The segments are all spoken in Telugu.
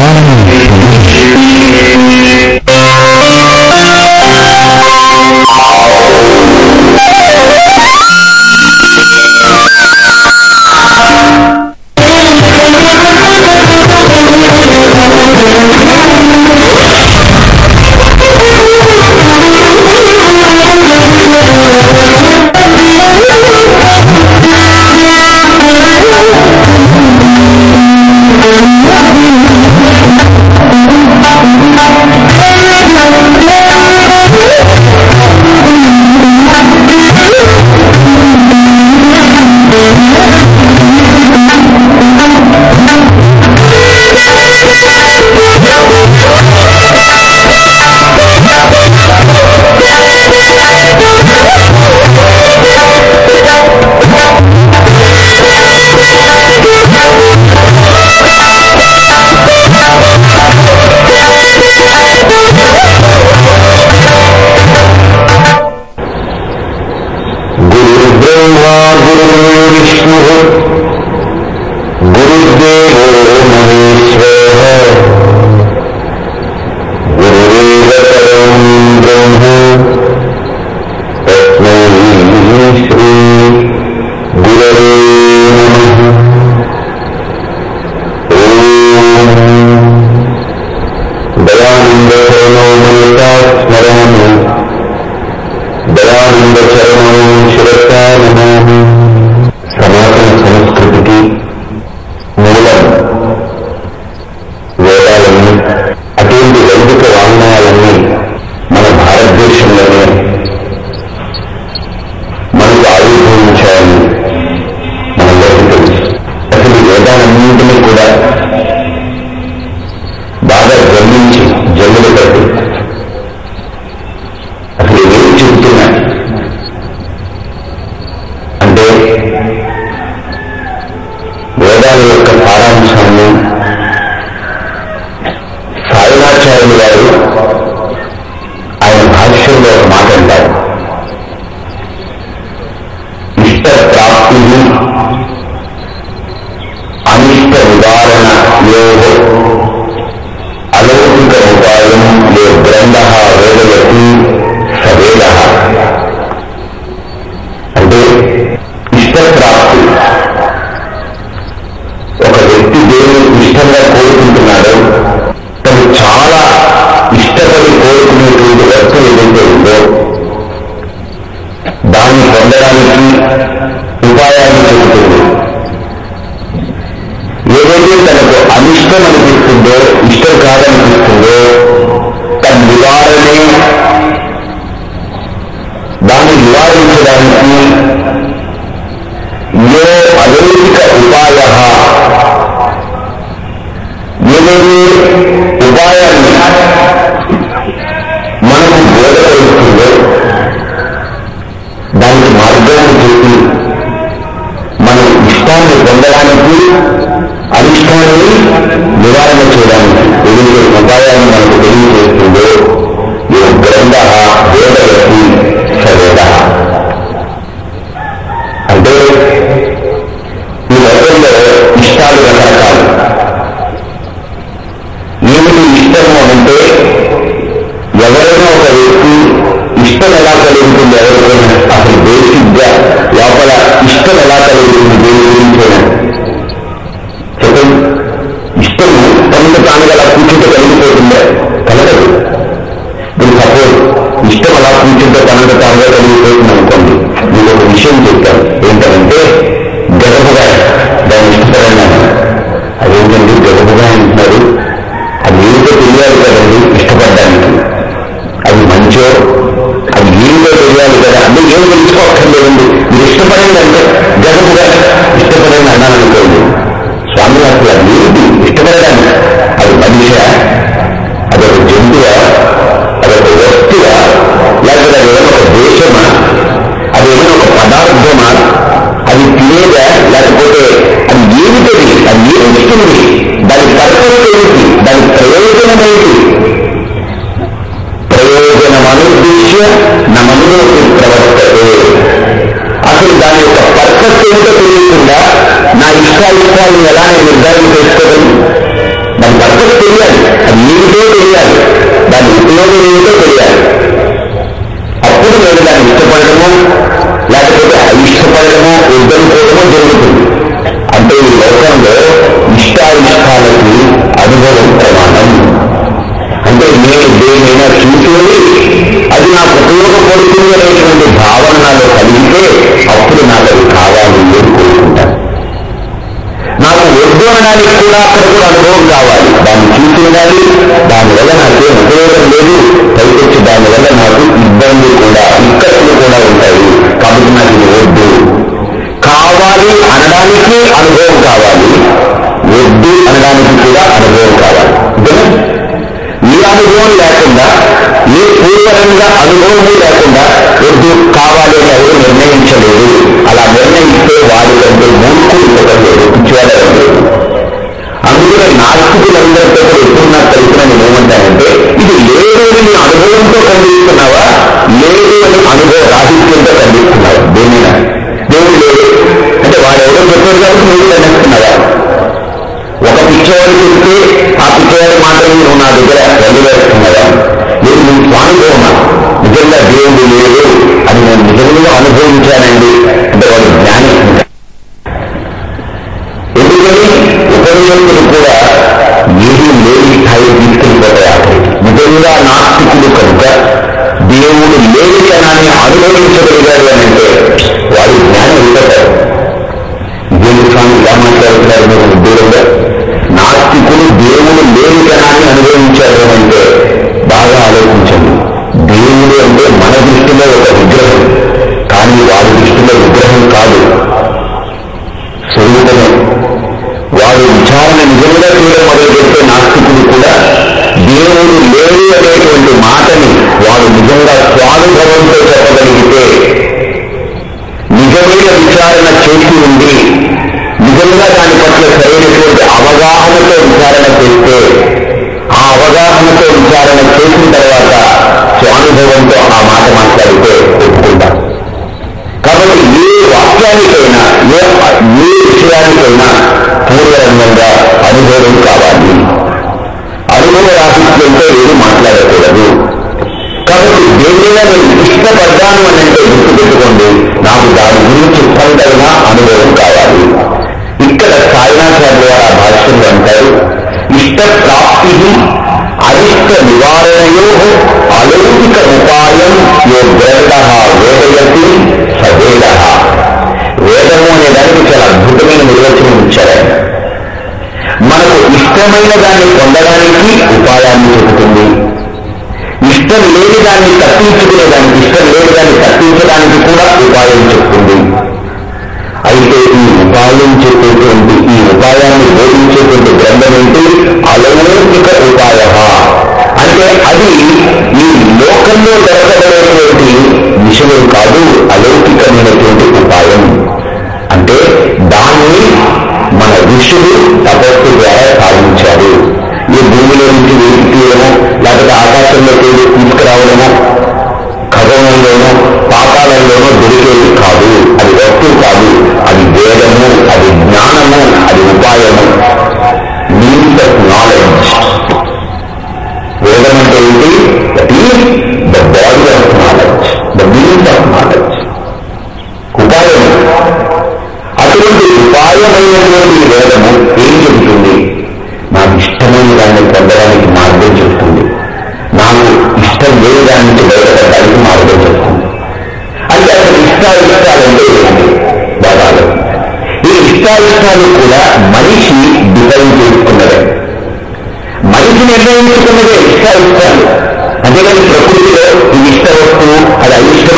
Amém. का स्मरामि दयानन्दचरणं शिरसा también వద్దు కూడా అక్కడ అనుభవం కావాలి. దాన్ని చూసి ఉండాలి దానివల్ల నాకు ఉపయోగం లేదు. పైకొచ్చి దానివల్ల నాకు ఇబ్బంది కూడా ఇక్కట్లు కూడా ఉంటాయి. కాబట్టి నాకు ఇది వద్దు. కావాలి అనడానికి అనుభవం కావాలి. వద్దు అనడానికి కూడా అనుభవం కావాలి. ఈ అనుభవం లేకుండా ఏ పూర్వరంగా అనుభవము లేకుండా వద్దు కావాలి అని ఎవరు నిర్ణయించలేదు. అలా నిర్ణయిస్తే వారి కంటే మూర్ఖులు ఇవ్వడం లేదు. నాస్తికులందరితో కూడా ఎప్పుడు నాకు తెలిసిన నేను ఏమంటానంటే ఇది లేదు అని నీ అనుభవంతో ఖండిస్తున్నావా లేదు అని అనుభవ రాహిత్యంతో ఖండిస్తున్నావా దేనినా దేవుడు లేదు అంటే వాడు ఎవరో చెప్పారు కాబట్టి నువ్వు ఖండిస్తున్నావా ఒక పిచ్చేవాడు చెప్తే ఆ పిచ్చేవాడు మాత్రమే నువ్వు నా దగ్గర వెళ్ళవేస్తున్నావా నేను నీ స్వానుభవమా నిజంగా దేవుడు లేదు అని నేను నిజంగా అనుభవించానండి అంటే వాడు జ్ఞాని ఎందుకని ఉపనిషత్తులు కూడా నిజంగా నాస్తికుడు కనుక దేవుడు లేని జనాన్ని అనుభవించగలిగాడు అని అంటే వాడు జ్ఞానం అయిపోతారు దేవుడు స్వామి ఇలా మాట్లాడుతున్నారు మీరు దూరంగా. నాస్తికులు దేవుడు లేని జనాన్ని అనుభవించాడు అని అంటే బాగా ఆలోచించండి. దేవుడు అంటే మన దృష్టిలో ఒక విగ్రహం. కానీ వారి దృష్టిలో విగ్రహం కాదు. స్వరూపమే. వారు విచారణ ఇష్ట ప్రాప్తి అరిష్ట నివారణయో అలౌకిక ఉపాయం యో గ్రంథ వేదయతి సవేద. వేదము అనే దానికి చాలా అద్భుతమైన నిర్వచనం ఇచ్చారు. మనకు ఇష్టమైన దాన్ని పొందడానికి ఉపాయాన్ని చెబుతుంది. ఇష్టం లేని దాన్ని తప్పించుకునే దానికి ఇష్టం లేని దాన్ని తప్పించడానికి కూడా ఉపాయం చెప్తుంది అయితే ఈ ఉపాయం చెప్పేటువంటి ఈ ఉపాయాన్ని బోధించేటువంటి గ్రంథం ఏంటి? అలౌకిక ఉపాయ. అంటే అది ఈ లోకంలో దొరకబడేటువంటి విషయం కాదు అలౌకికమైనటువంటి ఉపాయం. అంటే దాన్ని మన ఋషులు తపస్సు ద్వారా సాధించారు. ఈ భూమిలో నుంచి వేసి తీయడము లేకపోతే ఆకాశంలో తీసుకురావడము నిర్ణయించుకున్నదే ఇష్టాయిష్టాలు అంతేగాని ప్రకృతిలో ఇది ఇష్ట వస్తువు అది అయిష్టమైన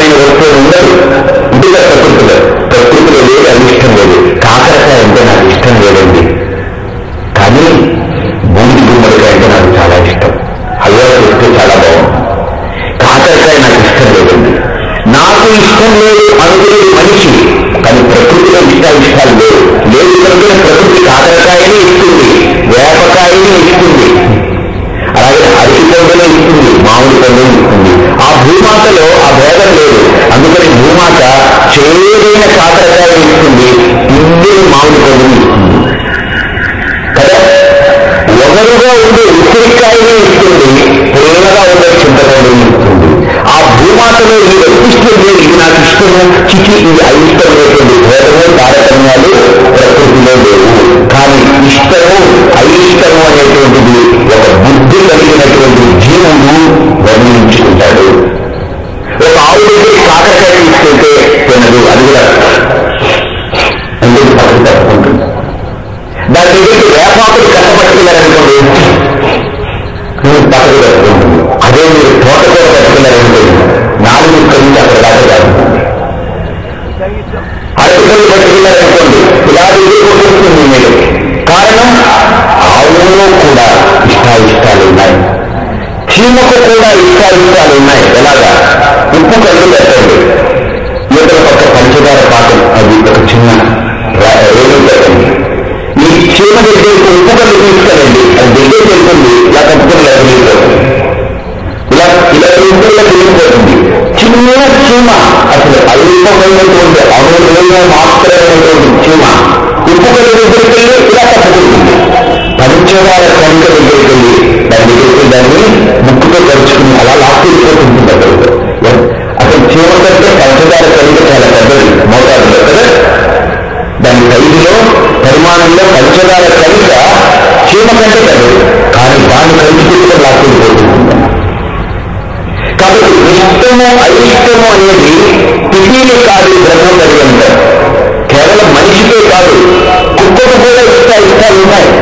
భూమాతలో ఈ ఇష్టం ఇది నాకు ఇష్టము. చిచి ఇది అయిష్టమైనటువంటి భేదము తారతమ్యాలు ప్రకృతిలో లేవు కానీ ఇష్టము అయిష్టము అనేటువంటిది ఒక బుద్ధి కలిగినటువంటి జీవుడు వర్ణించుకుంటాడు. ఒక ఆవు దగ్గర కాకరకాయ తీసుకుంటే తినదు. అది కూడా అందుకు పక్కన తప్పుకుంటుంది. దాని దగ్గరికి వేపాకులు కట్టపట్టుకెళ్ళారనుకోండి పక్కకు తప్పుకుంటుంది. అదే మీరు తోటకూర పట్టుకెళ్ళారనుకోండి. నుంచి అక్కడ దాకా జరుగుతుంది అరటికలు పట్టుకున్నారనుకోండి ఇలా ఎదుర్కొంటుంది మీరు. కారణం ఆవులో కూడా ఇష్టాయిష్టాలు ఉన్నాయి. చీమకు కూడా ఇష్టాయిష్టాలు ఉన్నాయి. ఎలాగా? ఉప్పు కళ్ళు పెట్టండి. అయిష్టము అనేది పిటీలు కాదు బ్రహ్మం కలిగి ఉంటారు కేవలం మనిషికే కాదు కుక్కకు కూడా ఇష్ట ఇష్టాలు ఉన్నాయి కదా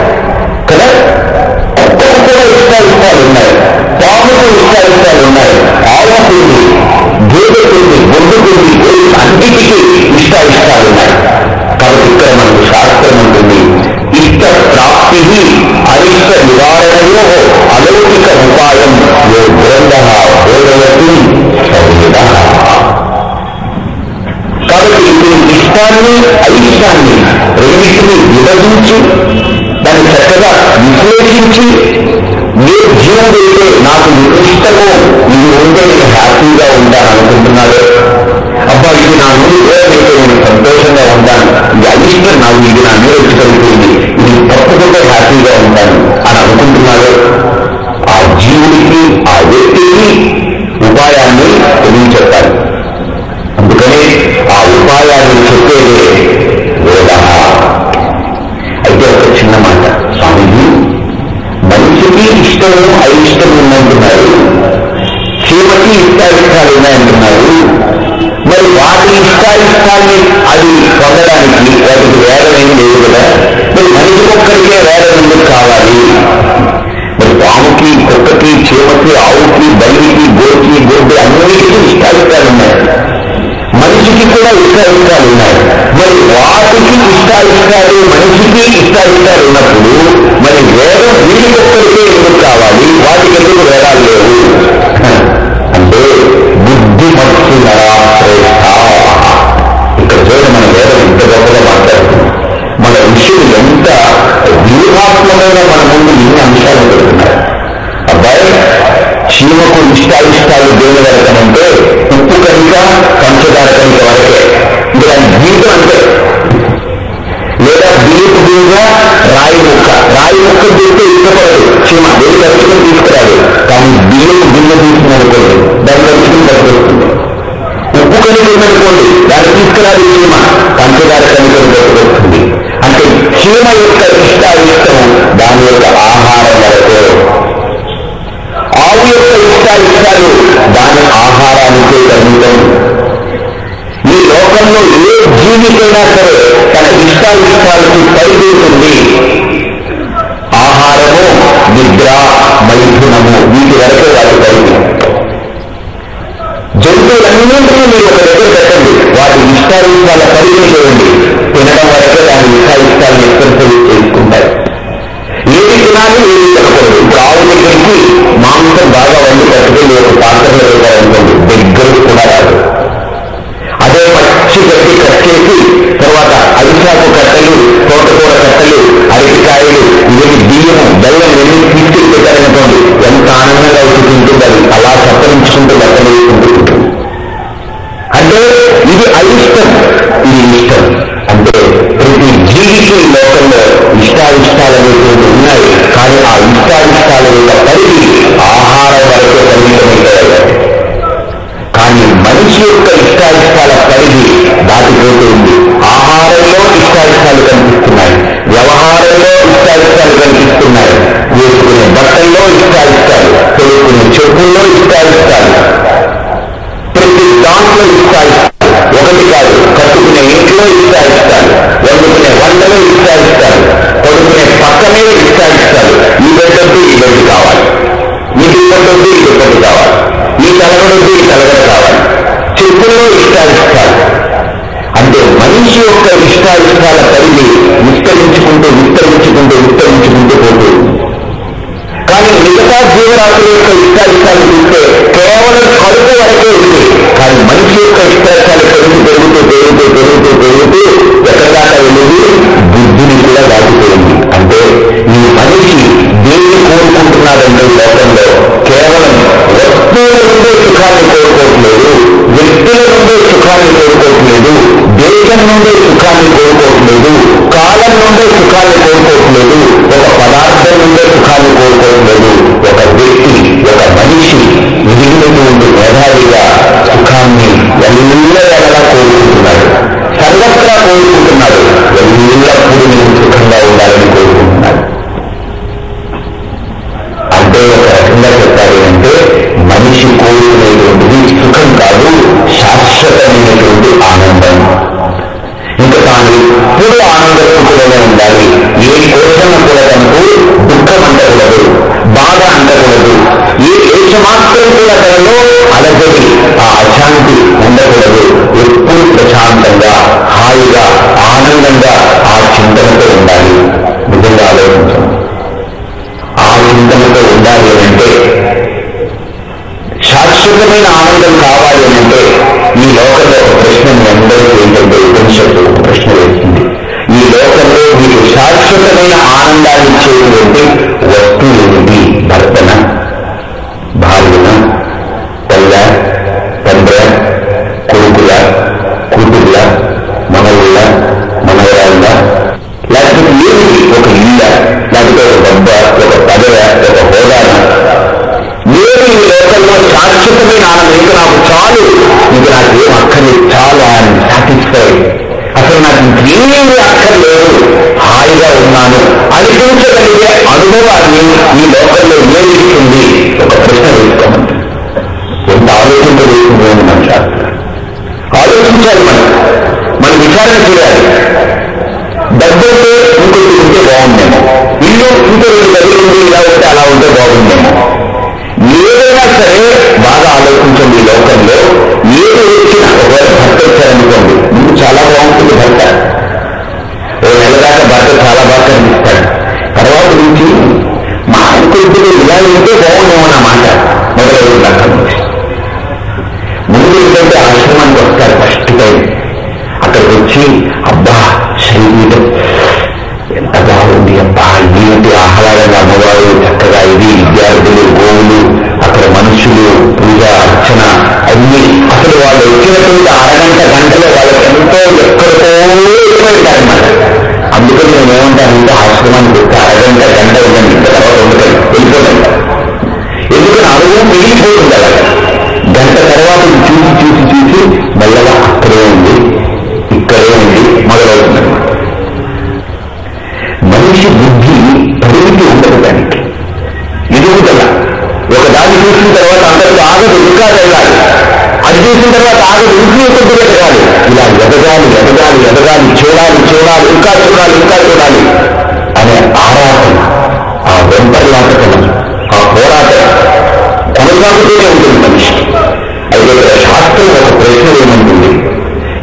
విభజించి దాన్ని చక్కగా విశ్లేషించి ఏ జీవుడైతే నాకు ఇష్టమో ఇది ఉంటే నేను హ్యాపీగా ఉంటాననుకుంటున్నాడు అబ్బా ఇది నా నుండి నేను సంతోషంగా ఉంటాను ఇది అయిష్టం నాకు ఇది నా మీద ఇది తప్పకుండా చీమకి ఇష్టాయిష్టాలు ఉన్నాయంటున్నారు మరి వాటి ఇష్టాయిష్టాన్ని అది పొందడానికి వాటికి వేదం ఏం లేదు కదా మరి మనిషి ఒక్కరికే వేదం ఎందుకు కావాలి మరి పాముకి కుక్కకి చీమకి ఆవుకి బల్లికి గోకి గొడ్డు అన్నిటికీ ఇష్టాయిష్టాలు ఉన్నాయి మనిషికి కూడా ఇష్టాయిష్టాలు ఉన్నాయి మరి వాటికి ఇష్టాయిష్టాలు మనిషికి ఇష్టాయిష్టాలు ఉన్నప్పుడు దాన్ని తీసుకురాదు చీమ పంచదార కనుక పట్టుకొస్తుంది అంటే చీమ యొక్క ఇష్టాయిష్టం దాని యొక్క ఆహారం వరకే ఆవు యొక్క ఇష్టాయిష్టాలు దాని ఆహారానికే పరిమితం. ఈ లోకంలో ఏ జీవికైనా సరే తన ఇష్టాయిష్టాలకి పరిగెడుతుంది ఆహారము నిద్ర మైథునము వీటి వరకే వాటి పరిమితం జంతువులన్నింటినీ మీరు ఒక దగ్గర పెట్టండి వాటి ఇష్టాయిష్టాల పరిగణ చేయండి ఈ దుప్పట్టొద్దు ఈ దుప్పటి కావాలి. ఈ తలగడొద్దు ఈ తలగడ కావాలి. చెప్పుల్లో ఇష్టాయిస్తారు అంటే మనిషి యొక్క ఇష్టాయిష్టాల పరిధి విస్తరించుకుంటూ విస్తరించుకుంటూ విస్తరించుకుంటూ పోతుంది. కానీ మిగతా జీవరాశుల యొక్క ఇష్టాయిష్టాలు చూస్తే కేవలం కడుపు వరకే ఉంది. కానీ మనిషి యొక్క ఇష్టాయిష్టాలు పెరుగుతూ పెరుగుతూ పెరుగుతూ పెరుగుతూ పెరుగుతూ ఎక్కడ దాకా వెళ్ళింది? బుద్ధిని కూడా దాటిపోయింది. అంటే ఈ మనిషి దేన్ని కోరుకుంటున్నాడంటే లోకంలో సుఖాన్ని కోరుకోవట్లేదు వ్యక్తుల నుండి సుఖాన్ని కోరుకోవట్లేదు దేశం నుండి సుఖాన్ని కోరుకోవట్లేదు కాలం నుండి సుఖాన్ని కోరుకోవట్లేదు ఒక పదార్థం నుండి సుఖాన్ని కోరుకోవట్లేదు ఒక వ్యక్తి ఒక మనిషి మిగిలినటువంటి మేధావిగా సుఖాన్ని ఎల్ల కోరుకుంటున్నాడు సర్వత్రా కోరుకుంటున్నాడు ఎల్లప్పుడూ నిజమైన ఆనందం కావాలి అంటే ఈ లోకంలో ఒక ప్రశ్న మీ అందరికీ ఏంటంటే ఉపనిషత్తు ఒక ప్రశ్న వేస్తుంది. ఈ లోకంలో మీకు శాశ్వతమైన ఆనందాన్ని ఇచ్చేటువంటి వస్తువు ఉంది భర్తన? అసలు చాలా సాటిస్ఫైడ్ అసలు నాకు ఇంకేమీ అక్కర్లేదు. హాయిగా ఉన్నాను. అనిపించగలిగే అనుభవాన్ని ఈ లోకంలో ఏమిస్తుంది ఒక ప్రశ్న వేసుకోమండి ఎంత ఆలోచించవేస్తుంది అని మన శాస్త్రం ఆలోచించాలి మనం. మన విచారణ చేయాలి. డబ్బుంటే ఇంకొకటి ఉంటే బాగుండేమో. ఇల్లు ఇంకొకటి రెండు ఉంటే ఇలా ఉంటే అలా ఉంటే బాగుండేమో. ఏదైనా సరే బాగా ఆలోచించండి ఈ లోకంలో. ఏది వచ్చినా ఒకవేళ భర్త వచ్చారనుకోండి ముందు చాలా బాగుంటుంది భర్త. ఓ నెల దాకా భర్త చాలా బాగా కనిపిస్తాడు. తర్వాత నుంచి మా కొద్దిగా ఇలా ఉంటే బాగుండేమో నా మాట మొదలవుతుంది అక్కడి ముందు ఏంటంటే ఆశ్రమానికి వస్తారు ఫస్ట్ టైం. అక్కడికి వచ్చి అబ్బా ఆహ్లాదంగా అమ్మవారు చక్కగా ఇది విద్యార్థులు గోవులు అక్కడ మనుషులు పూజ అర్చన అన్ని అసలు వాళ్ళు వచ్చినటువంటి అరగంట గంటలో వాళ్ళకి ఎంతో ఎక్కడికో వెళ్ళిపోయింటారనమాట అందుకని నేను ఏమంటానంటే ఆశ్రమానికి వస్తే అరగంట గంట ఉండండి తర్వాత ఉండదు వెళ్ళిపోకండి ఎందుకని అనుభవం మిగిలిపోతుంది అలా. గంట తర్వాత చూసి చూసి చూసి మెల్లగా అక్కడే ఉంది ఇక్కడే ఉంది మొదలవుతుంది. మనిషి బుద్ధి ఆగదు ఇంకా వెళ్ళాలి అది చేసిన తర్వాత ఆగదు ఇంకో కొద్దిగా ఎదగాలి ఇలా ఎదగాలి ఎదగాలి ఎదగాలి చూడాలి చూడాలి ఇంకా చూడాలి ఇంకా చూడాలి అనే ఆరాటం ఆ వెంపర్లాటకం ఆ పోరాటం కొనసాగుతూనే ఉంటుంది మనిషి. అయితే శాస్త్రం ఒక ప్రశ్న ఏమంటుంది?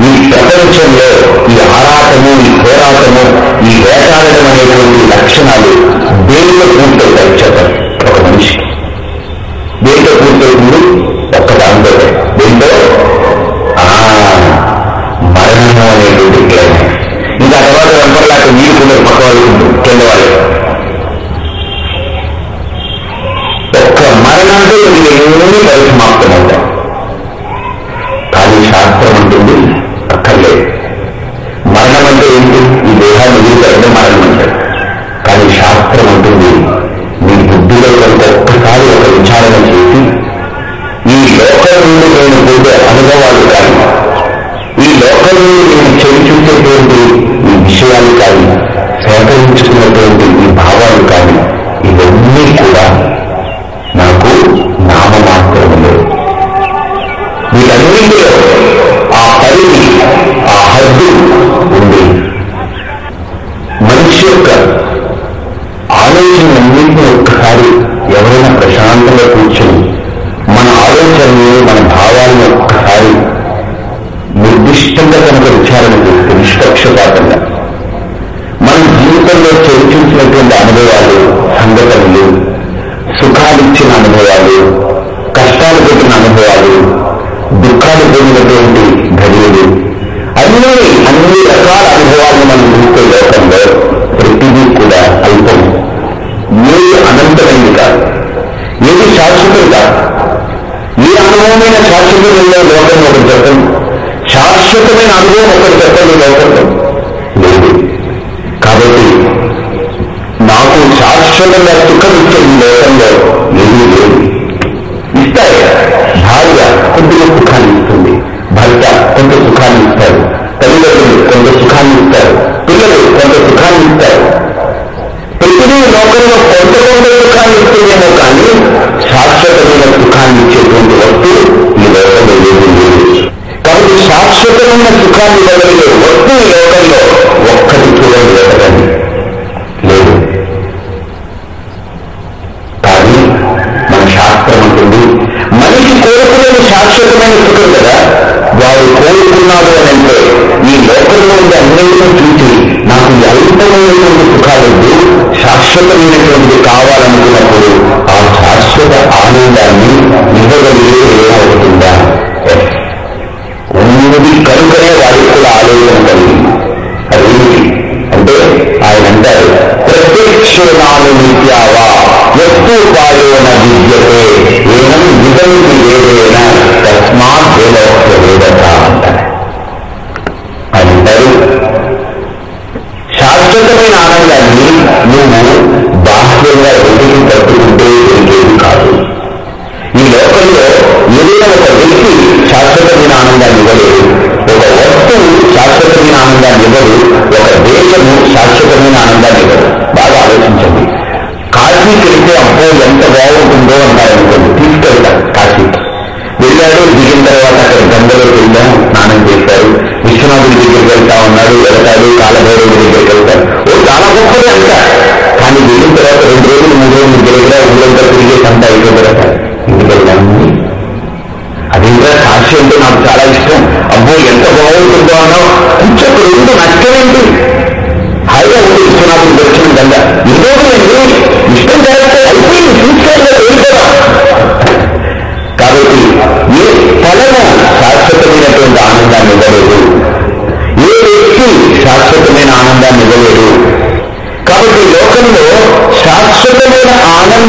ఈ ప్రపంచంలో ఈ ఆరాటము ఈ పోరాటము ఈ వేటాడడం అనేటువంటి లక్షణాలు ఏ అనుభవమైన శాశ్వతమైన లోకం ఒకటి చెప్పండి. శాశ్వతమైన అనుభవం ఒకటి చెప్పండి లోకంలో లేదు. కాబట్టి నాకు శాశ్వతంగా సుఖం ఇచ్చేది లోకంలో ఏమీ లేదు. ఇస్తాయి. భార్య కొద్దిగా సుఖాన్ని ఇస్తుంది. భర్త కొంత సుఖాన్ని ఇస్తారు. తల్లిదండ్రులు కొంత సుఖాన్ని ఇస్తారు. పిల్లలు కొంత సుఖాన్ని ఇస్తారు. ప్రతిదీ లోకంలో కొంత కొంత సుఖాన్ని ఇస్తుందేమో కానీ శాశ్వతమైన సుఖాన్ని ఇచ్చేటువంటి శాశ్వతమైన సుఖాన్ని ఇవ్వగలిగే వస్తువు ఈ లోకంలో ఒక్కటి చూడండి వెతకండి లేదు. కానీ మన శాస్త్రం ఉంటుంది మనిషి కోరుకునేది శాశ్వతమైన సుఖం కదా. వాడు కోరుకున్నాడు అని అంటే ఈ లోకంలో ఉండే అన్నింటినీ చూసి నాకు ఈ అల్పమైనటువంటి సుఖాలు శాశ్వతమైనటువంటి కావాలనుకున్నప్పుడు ఆ శాశ్వత ఆనందాన్ని ఇవ్వగలిగే ఏమవుతుందా ఉన్నది కనుకనే వారికి కూడా ఆలోచన కలిగింది అదేమిటి అంటే ఆయన అంటారు ప్రత్యక్షేనాను నిత్యావా? వస్తుపాయోన విద్యతే ఏనం విధంతి ఏదైనా? తస్మాత్ వేదోక్త వేదత అంటారు. అంటారు శాశ్వతమైన ఆనందాన్ని నువ్వు బాహ్యంగా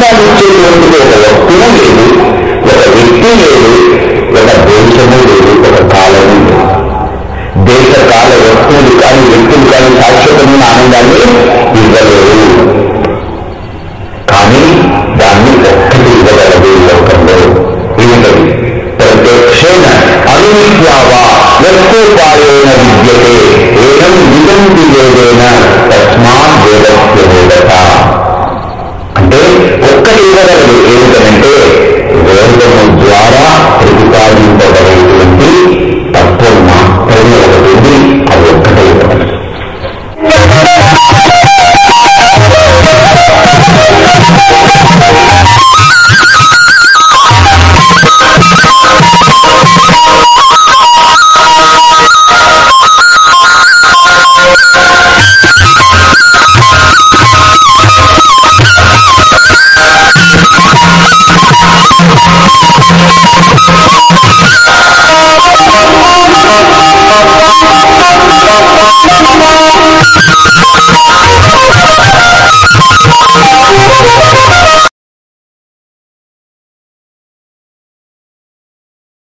ఆనందాన్ని ఇచ్చేటువంటిది ఒక వస్తువు లేదు ఒక వ్యక్తి లేదు ఒక దేశము లేదు ఒక కాలము లేదు దేశ కాల వస్తువులు కానీ వ్యక్తులు కానీ శాశ్వతమైన ఆనందాన్ని ఇవ్వలేరు కానీ